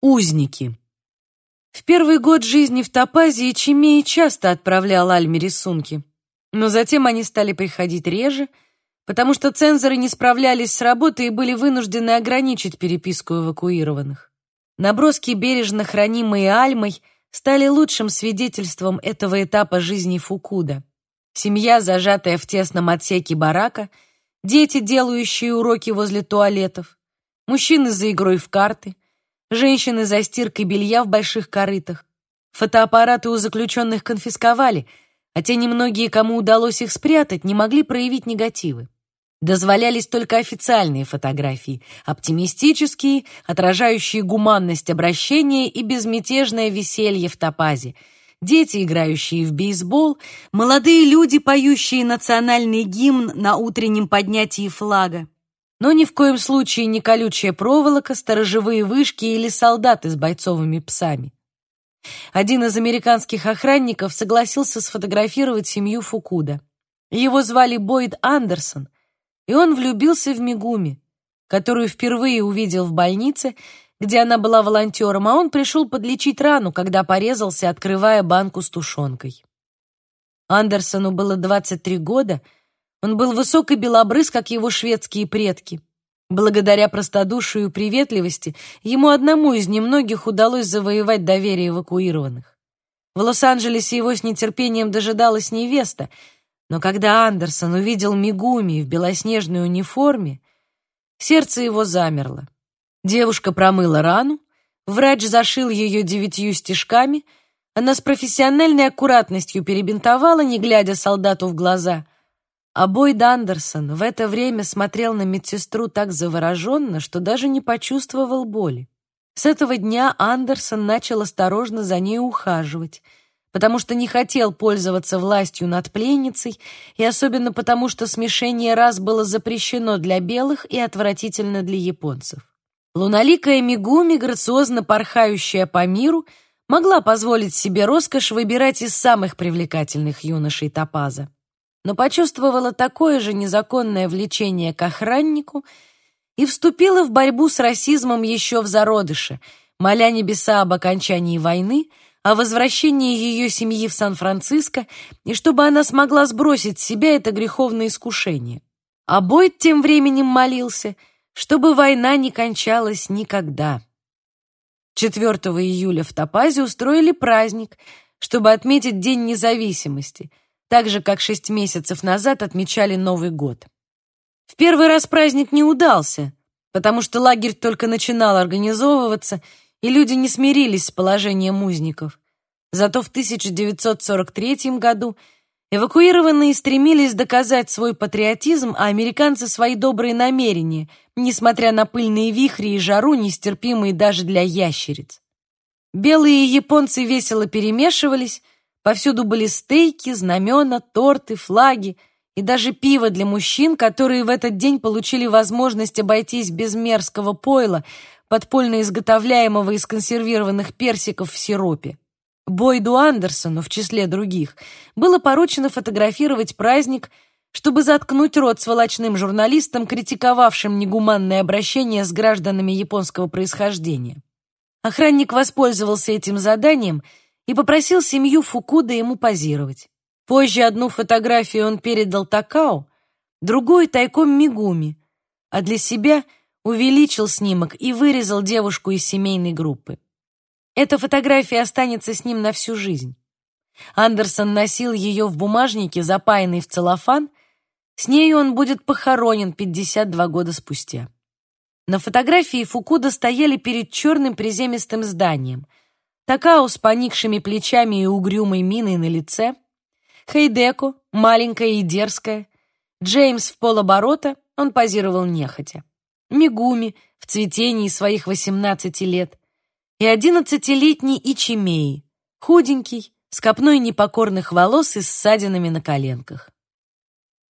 Узники. В первый год жизни в Топазии Чимей часто отправлял Альме рисунки, но затем они стали приходить реже, потому что цензоры не справлялись с работой и были вынуждены ограничить переписку эвакуированных. Наброски, бережно хранимые Альмой, стали лучшим свидетельством этого этапа жизни Фукуда. Семья, зажатая в тесном отсеке барака, дети, делающие уроки возле туалетов, мужчины за игрой в карты — женщины за стиркой белья в больших корытах. Фотоаппараты у заключенных конфисковали, а те немногие, кому удалось их спрятать, не могли проявить негативы. Дозволялись только официальные фотографии, оптимистические, отражающие гуманность обращения и безмятежное веселье в топазе, дети, играющие в бейсбол, молодые люди, поющие национальный гимн на утреннем поднятии флага но ни в коем случае не колючая проволока, сторожевые вышки или солдаты с бойцовыми псами. Один из американских охранников согласился сфотографировать семью Фукуда. Его звали Бойд Андерсон, и он влюбился в Мигуми, которую впервые увидел в больнице, где она была волонтером, а он пришел подлечить рану, когда порезался, открывая банку с тушенкой. Андерсону было 23 года — он был высок и белобрыс, как его шведские предки. Благодаря простодушию и приветливости ему одному из немногих удалось завоевать доверие эвакуированных. В Лос-Анджелесе его с нетерпением дожидалась невеста, но когда Андерсон увидел Мигуми в белоснежной униформе, сердце его замерло. Девушка промыла рану, врач зашил ее девятью стежками, она с профессиональной аккуратностью перебинтовала, не глядя солдату в глаза — а Бойд Андерсон в это время смотрел на медсестру так завороженно, что даже не почувствовал боли. С этого дня Андерсон начал осторожно за ней ухаживать, потому что не хотел пользоваться властью над пленницей, и особенно потому, что смешение рас было запрещено для белых и отвратительно для японцев. Луналикая Мигуми, грациозно порхающая по миру, могла позволить себе роскошь выбирать из самых привлекательных юношей Топаза но почувствовала такое же незаконное влечение к охраннику и вступила в борьбу с расизмом еще в зародыше, моля небеса об окончании войны, о возвращении ее семьи в Сан-Франциско и чтобы она смогла сбросить с себя это греховное искушение. А Бойд тем временем молился, чтобы война не кончалась никогда. 4 июля в Топазе устроили праздник, чтобы отметить День независимости — так же, как шесть месяцев назад отмечали Новый год. В первый раз праздник не удался, потому что лагерь только начинал организовываться, и люди не смирились с положением узников. Зато в 1943 году эвакуированные стремились доказать свой патриотизм, а американцы свои добрые намерения, несмотря на пыльные вихри и жару, нестерпимые даже для ящериц. Белые японцы весело перемешивались, Повсюду были стейки, знамена, торты, флаги и даже пиво для мужчин, которые в этот день получили возможность обойтись без мерзкого пойла, подпольно изготовляемого из консервированных персиков в сиропе. Бойду Андерсону, в числе других, было поручено фотографировать праздник, чтобы заткнуть рот сволочным журналистам, критиковавшим негуманное обращение с гражданами японского происхождения. Охранник воспользовался этим заданием — и попросил семью Фукуда ему позировать. Позже одну фотографию он передал Такао, другую тайком Мигуми, а для себя увеличил снимок и вырезал девушку из семейной группы. Эта фотография останется с ним на всю жизнь. Андерсон носил ее в бумажнике, запаянный в целлофан. С нею он будет похоронен 52 года спустя. На фотографии Фукуда стояли перед черным приземистым зданием — Такао с поникшими плечами и угрюмой миной на лице, Хейдеко, маленькая и дерзкая, Джеймс в полоборота, он позировал нехотя, Мигуми в цветении своих 18 лет и одиннадцатилетний Ичимеи, худенький, с копной непокорных волос и ссадинами на коленках.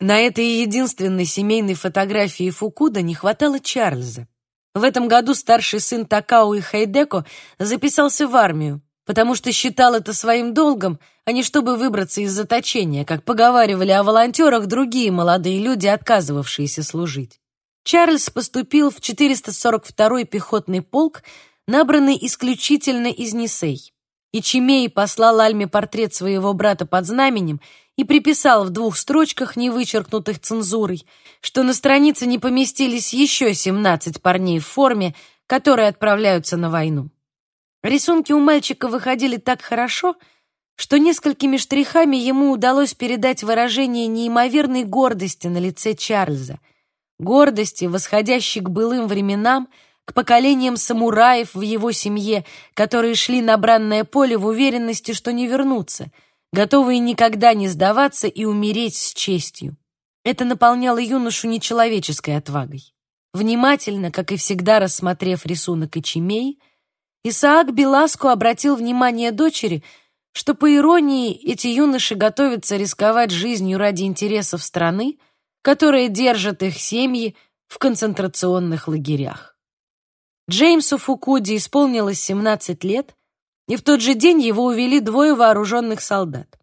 На этой единственной семейной фотографии Фукуда не хватало Чарльза. В этом году старший сын Такао и Хайдеко записался в армию, потому что считал это своим долгом, а не чтобы выбраться из заточения, как поговаривали о волонтерах другие молодые люди, отказывавшиеся служить. Чарльз поступил в 442-й пехотный полк, набраны исключительно из Нисей. И Чимей послал Альме портрет своего брата под знаменем и приписал в двух строчках, не вычеркнутых цензурой, что на странице не поместились еще 17 парней в форме, которые отправляются на войну. Рисунки у мальчика выходили так хорошо, что несколькими штрихами ему удалось передать выражение неимоверной гордости на лице Чарльза, гордости, восходящей к былым временам, к поколениям самураев в его семье, которые шли на бранное поле в уверенности, что не вернутся, готовые никогда не сдаваться и умереть с честью. Это наполняло юношу нечеловеческой отвагой. Внимательно, как и всегда рассмотрев рисунок Ичимей, Исаак Беласко обратил внимание дочери, что, по иронии, эти юноши готовятся рисковать жизнью ради интересов страны, которая держит их семьи в концентрационных лагерях. Джеймсу Фукуди исполнилось 17 лет, и в тот же день его увели двое вооруженных солдат.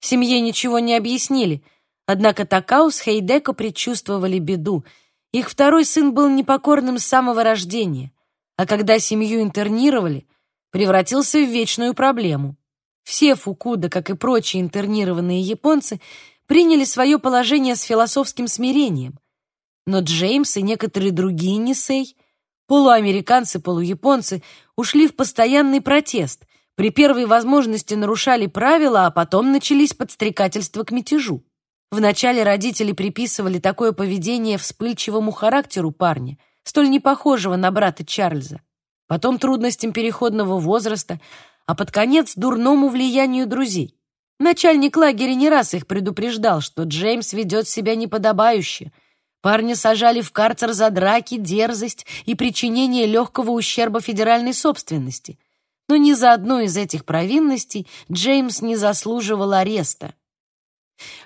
Семье ничего не объяснили, однако Такау с Хейдеко предчувствовали беду. Их второй сын был непокорным с самого рождения, а когда семью интернировали, превратился в вечную проблему. Все Фукуда, как и прочие интернированные японцы, приняли свое положение с философским смирением. Но Джеймс и некоторые другие Нисей Полуамериканцы, полуяпонцы ушли в постоянный протест, при первой возможности нарушали правила, а потом начались подстрекательства к мятежу. Вначале родители приписывали такое поведение вспыльчивому характеру парня, столь непохожего на брата Чарльза, потом трудностям переходного возраста, а под конец дурному влиянию друзей. Начальник лагеря не раз их предупреждал, что Джеймс ведет себя неподобающе, Парня сажали в карцер за драки, дерзость и причинение легкого ущерба федеральной собственности. Но ни за одну из этих провинностей Джеймс не заслуживал ареста.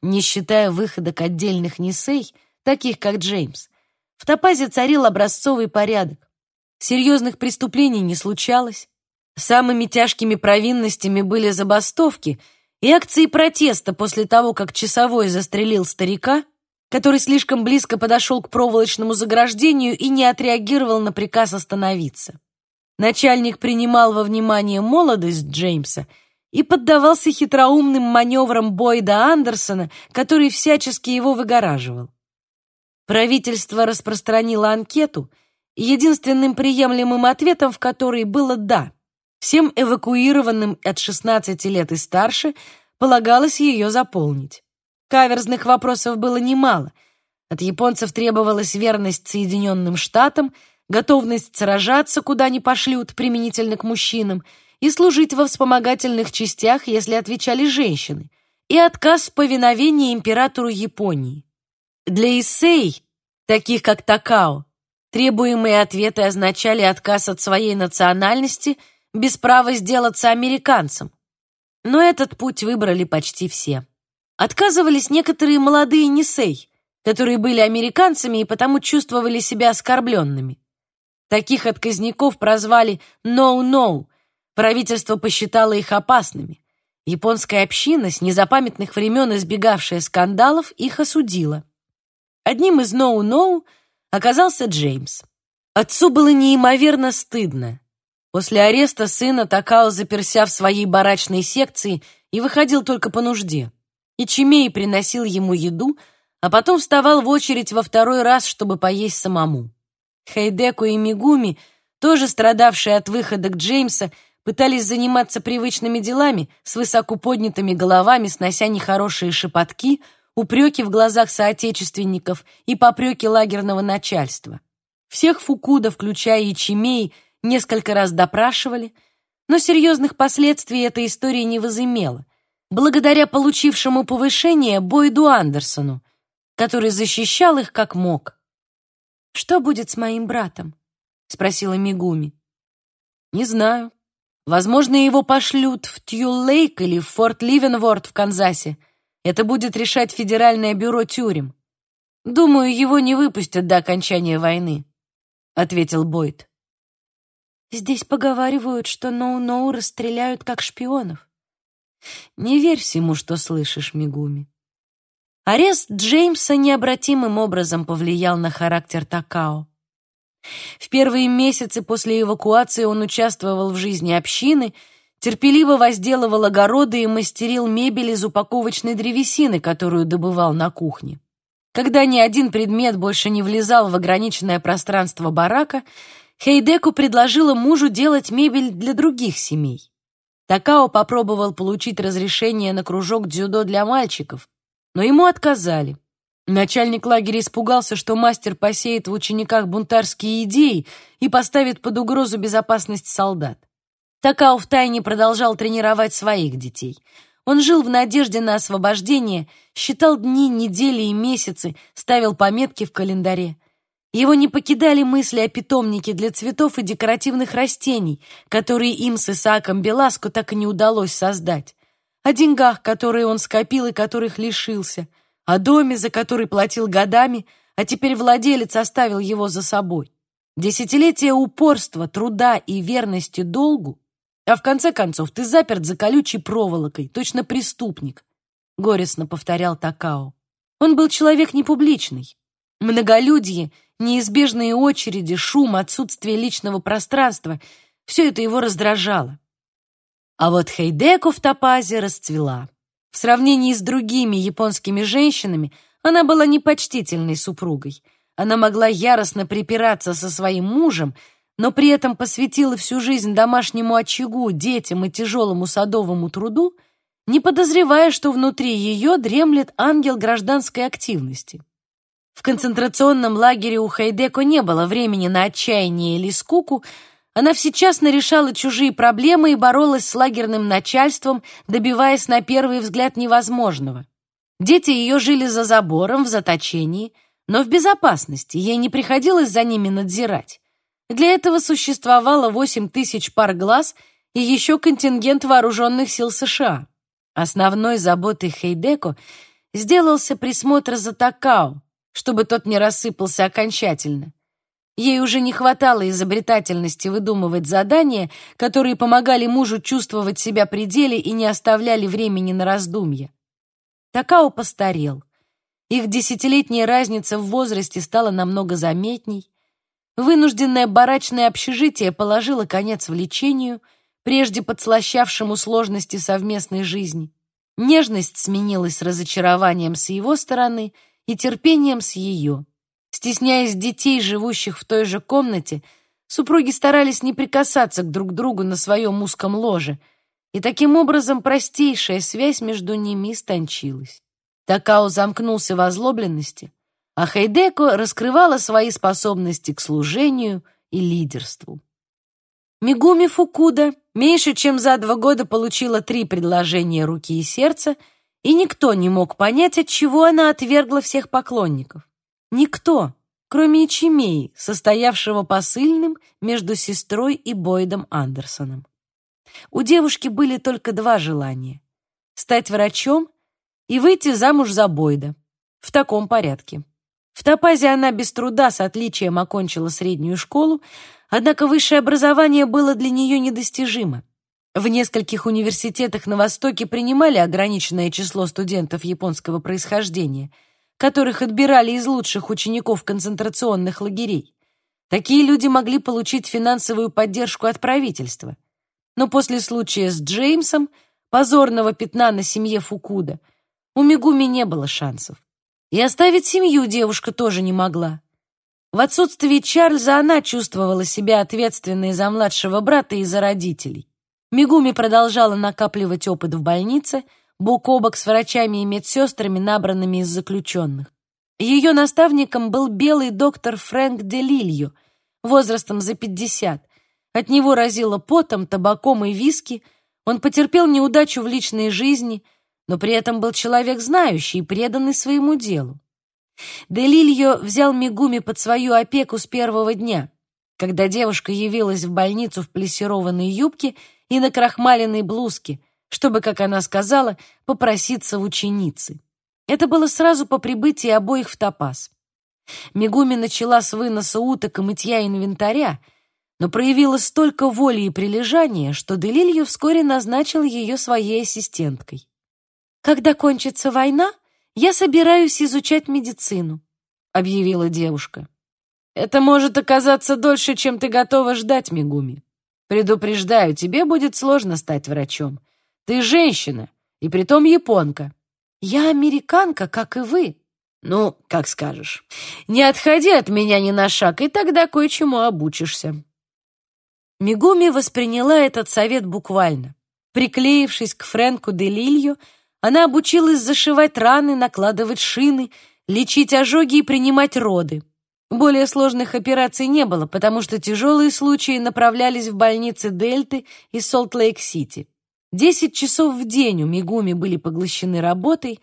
Не считая выходок отдельных Нисей, таких как Джеймс, в Топазе царил образцовый порядок. Серьезных преступлений не случалось. Самыми тяжкими провинностями были забастовки и акции протеста после того, как часовой застрелил старика — который слишком близко подошел к проволочному заграждению и не отреагировал на приказ остановиться. Начальник принимал во внимание молодость Джеймса и поддавался хитроумным маневрам Бойда Андерсона, который всячески его выгораживал. Правительство распространило анкету, единственным приемлемым ответом в которой было «да». Всем эвакуированным от 16 лет и старше полагалось ее заполнить. Каверзных вопросов было немало. От японцев требовалась верность Соединенным Штатам, готовность сражаться, куда ни пошлют, применительно к мужчинам, и служить во вспомогательных частях, если отвечали женщины, и отказ в повиновении императору Японии. Для Исей, таких как Такао, требуемые ответы означали отказ от своей национальности без права сделаться американцем. Но этот путь выбрали почти все. Отказывались некоторые молодые Нисей, которые были американцами и потому чувствовали себя оскорбленными. Таких отказников прозвали «no-no», правительство посчитало их опасными. Японская община, с незапамятных времен избегавшая скандалов, их осудила. Одним из «no-no» оказался Джеймс. Отцу было неимоверно стыдно. После ареста сына Такао заперся в своей барачной секции и выходил только по нужде и Чимей приносил ему еду, а потом вставал в очередь во второй раз, чтобы поесть самому. Хейдеку и Мигуми, тоже страдавшие от выходок Джеймса, пытались заниматься привычными делами, с высоко поднятыми головами, снося нехорошие шепотки, упреки в глазах соотечественников и попреки лагерного начальства. Всех Фукуда, включая и Чимей, несколько раз допрашивали, но серьезных последствий эта история не возымела благодаря получившему повышение Бойду Андерсону, который защищал их как мог. «Что будет с моим братом?» — спросила Мигуми. «Не знаю. Возможно, его пошлют в Тью-Лейк или в Форт Ливенворд в Канзасе. Это будет решать Федеральное бюро тюрем. Думаю, его не выпустят до окончания войны», — ответил Бойд. «Здесь поговаривают, что Ноу-Ноу расстреляют как шпионов. Не верь всему, что слышишь, Мигуми. Арест Джеймса необратимым образом повлиял на характер Такао. В первые месяцы после эвакуации он участвовал в жизни общины, терпеливо возделывал огороды и мастерил мебель из упаковочной древесины, которую добывал на кухне. Когда ни один предмет больше не влезал в ограниченное пространство барака, Хейдеку предложила мужу делать мебель для других семей. Такао попробовал получить разрешение на кружок дзюдо для мальчиков, но ему отказали. Начальник лагеря испугался, что мастер посеет в учениках бунтарские идеи и поставит под угрозу безопасность солдат. Такао втайне продолжал тренировать своих детей. Он жил в надежде на освобождение, считал дни, недели и месяцы, ставил пометки в календаре. Его не покидали мысли о питомнике для цветов и декоративных растений, которые им с Исааком Беласко так и не удалось создать, о деньгах, которые он скопил и которых лишился, о доме, за который платил годами, а теперь владелец оставил его за собой. Десятилетия упорства, труда и верности долгу а в конце концов ты заперт за колючей проволокой, точно преступник, — горестно повторял Такао. Он был человек непубличный. Многолюдье, неизбежные очереди, шум, отсутствие личного пространства — все это его раздражало. А вот Хейдеко в Топазе расцвела. В сравнении с другими японскими женщинами она была непочтительной супругой. Она могла яростно припираться со своим мужем — но при этом посвятила всю жизнь домашнему очагу, детям и тяжелому садовому труду, не подозревая, что внутри ее дремлет ангел гражданской активности. В концентрационном лагере у Хайдеко не было времени на отчаяние или скуку, она всечасно решала чужие проблемы и боролась с лагерным начальством, добиваясь на первый взгляд невозможного. Дети ее жили за забором, в заточении, но в безопасности, ей не приходилось за ними надзирать. Для этого существовало 8 тысяч пар глаз и еще контингент вооруженных сил США. Основной заботой Хейдеко сделался присмотр за Такао, чтобы тот не рассыпался окончательно. Ей уже не хватало изобретательности выдумывать задания, которые помогали мужу чувствовать себя при деле и не оставляли времени на раздумья. Такао постарел. Их десятилетняя разница в возрасте стала намного заметней. Вынужденное барачное общежитие положило конец влечению, прежде подслащавшему сложности совместной жизни. Нежность сменилась разочарованием с его стороны и терпением с ее. Стесняясь детей, живущих в той же комнате, супруги старались не прикасаться к друг другу на своем узком ложе, и таким образом простейшая связь между ними истончилась. Такао замкнулся в озлобленности, а Хайдеко раскрывала свои способности к служению и лидерству. Мигуми Фукуда меньше чем за два года получила три предложения руки и сердца, и никто не мог понять, от чего она отвергла всех поклонников. Никто, кроме Ичимеи, состоявшего посыльным между сестрой и Бойдом Андерсоном. У девушки были только два желания — стать врачом и выйти замуж за Бойда. В таком порядке. В Топазе она без труда с отличием окончила среднюю школу, однако высшее образование было для нее недостижимо. В нескольких университетах на Востоке принимали ограниченное число студентов японского происхождения, которых отбирали из лучших учеников концентрационных лагерей. Такие люди могли получить финансовую поддержку от правительства. Но после случая с Джеймсом, позорного пятна на семье Фукуда, у Мигуми не было шансов. И оставить семью девушка тоже не могла. В отсутствие Чарльза она чувствовала себя ответственной за младшего брата и за родителей. Мигуми продолжала накапливать опыт в больнице, бок о бок с врачами и медсестрами, набранными из заключенных. Ее наставником был белый доктор Фрэнк де Лилью, возрастом за 50. От него разило потом, табаком и виски. Он потерпел неудачу в личной жизни — но при этом был человек знающий и преданный своему делу. Делильо взял Мигуми под свою опеку с первого дня, когда девушка явилась в больницу в плессированной юбке и на крахмаленной блузке, чтобы, как она сказала, попроситься в ученицы. Это было сразу по прибытии обоих в Топаз. Мигуми начала с выноса уток и мытья инвентаря, но проявила столько воли и прилежания, что Делилью вскоре назначил ее своей ассистенткой. «Когда кончится война, я собираюсь изучать медицину», — объявила девушка. Это может оказаться дольше, чем ты готова ждать, Мигуми. Предупреждаю, тебе будет сложно стать врачом. Ты женщина, и притом японка. Я американка, как и вы. Ну, как скажешь. Не отходи от меня ни на шаг, и тогда кое-чему обучишься. Мигуми восприняла этот совет буквально. Приклеившись к Фрэнку де Лилью, она обучилась зашивать раны, накладывать шины, лечить ожоги и принимать роды. Более сложных операций не было, потому что тяжелые случаи направлялись в больницы Дельты и Солт-Лейк-Сити. Десять часов в день у Мигуми были поглощены работой,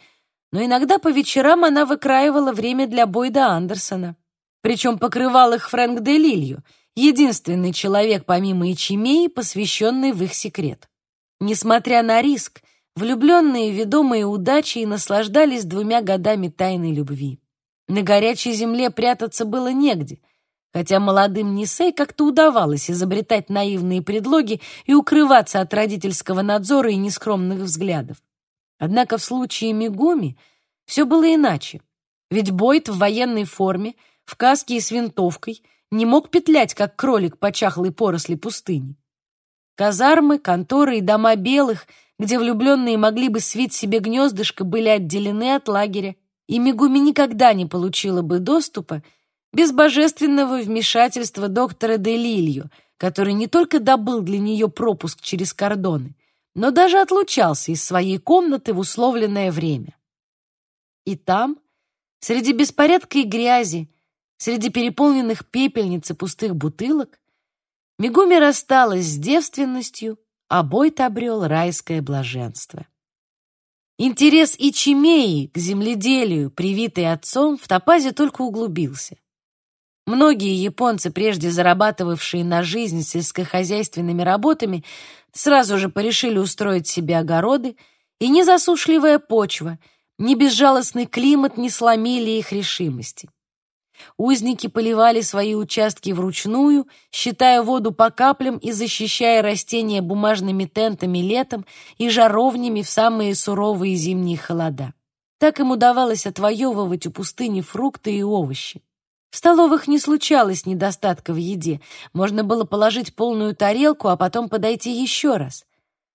но иногда по вечерам она выкраивала время для Бойда Андерсона. Причем покрывал их Фрэнк де Лилью, единственный человек помимо Ичимеи, посвященный в их секрет. Несмотря на риск, влюбленные, ведомые удачей, наслаждались двумя годами тайной любви. На горячей земле прятаться было негде, хотя молодым Нисей как-то удавалось изобретать наивные предлоги и укрываться от родительского надзора и нескромных взглядов. Однако в случае Мигуми все было иначе, ведь Бойт в военной форме, в каске и с винтовкой не мог петлять, как кролик по чахлой поросли пустыни. Казармы, конторы и дома белых, где влюбленные могли бы свить себе гнездышко, были отделены от лагеря, и Мигуми никогда не получила бы доступа без божественного вмешательства доктора де Лилью, который не только добыл для нее пропуск через кордоны, но даже отлучался из своей комнаты в условленное время. И там, среди беспорядка и грязи, среди переполненных пепельниц и пустых бутылок, Мигуми рассталась с девственностью, а Бойт обрел райское блаженство. Интерес Ичимеи к земледелию, привитый отцом, в Топазе только углубился. Многие японцы, прежде зарабатывавшие на жизнь сельскохозяйственными работами, сразу же порешили устроить себе огороды, и ни засушливая почва, ни безжалостный климат не сломили их решимости. Узники поливали свои участки вручную, считая воду по каплям и защищая растения бумажными тентами летом и жаровнями в самые суровые зимние холода. Так им удавалось отвоевывать у пустыни фрукты и овощи. В столовых не случалось недостатка в еде. Можно было положить полную тарелку, а потом подойти еще раз.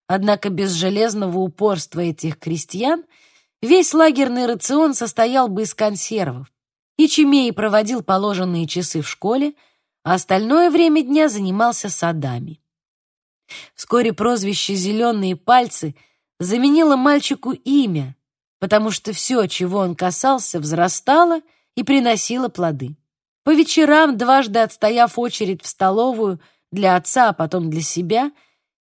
Однако без железного упорства этих крестьян весь лагерный рацион состоял бы из консервов. Ичимей проводил положенные часы в школе, а остальное время дня занимался садами. Вскоре прозвище «Зеленые пальцы» заменило мальчику имя, потому что все, чего он касался, взрастало и приносило плоды. По вечерам, дважды отстояв очередь в столовую для отца, а потом для себя,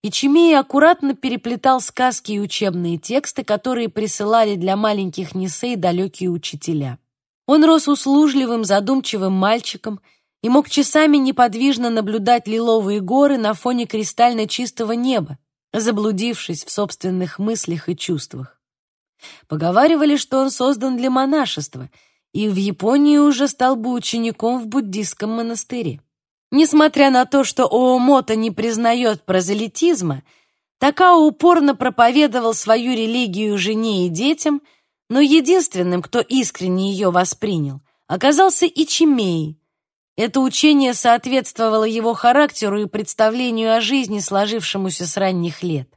Ичимей аккуратно переплетал сказки и учебные тексты, которые присылали для маленьких Нисей далекие учителя. Он рос услужливым, задумчивым мальчиком и мог часами неподвижно наблюдать лиловые горы на фоне кристально чистого неба, заблудившись в собственных мыслях и чувствах. Поговаривали, что он создан для монашества и в Японии уже стал бы учеником в буддийском монастыре. Несмотря на то, что Оомото не признает прозелитизма, Такао упорно проповедовал свою религию жене и детям – но единственным, кто искренне ее воспринял, оказался Ичимей. Это учение соответствовало его характеру и представлению о жизни, сложившемуся с ранних лет.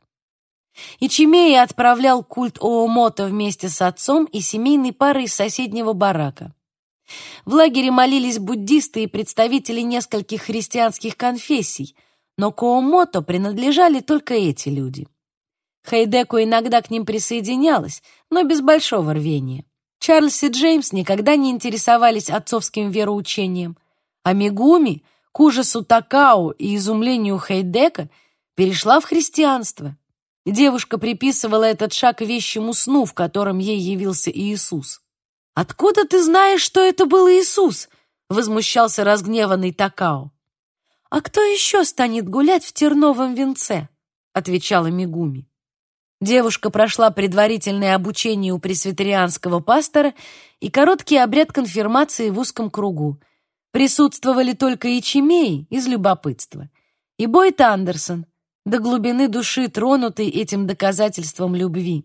Ичимей отправлял культ Оомото вместе с отцом и семейной парой из соседнего барака. В лагере молились буддисты и представители нескольких христианских конфессий, но к Оомото принадлежали только эти люди. Хейдеку иногда к ним присоединялась, но без большого рвения. Чарльз и Джеймс никогда не интересовались отцовским вероучением, а Мегуми, к ужасу Такао и изумлению Хейдека, перешла в христианство. Девушка приписывала этот шаг вещему сну, в котором ей явился Иисус. «Откуда ты знаешь, что это был Иисус?» — возмущался разгневанный Такао. «А кто еще станет гулять в терновом венце?» — отвечала Мигуми. Девушка прошла предварительное обучение у пресвитерианского пастора и короткий обряд конфирмации в узком кругу. Присутствовали только Ичимей из любопытства и Бойт Андерсон, до глубины души тронутый этим доказательством любви.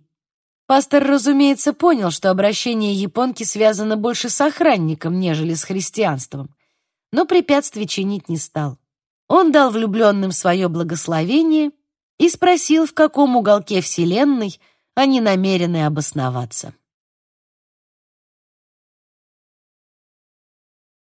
Пастор, разумеется, понял, что обращение японки связано больше с охранником, нежели с христианством. но препятствий чинить не стал. Он дал влюбленным свое благословение и спросил, в каком уголке Вселенной они намерены обосноваться.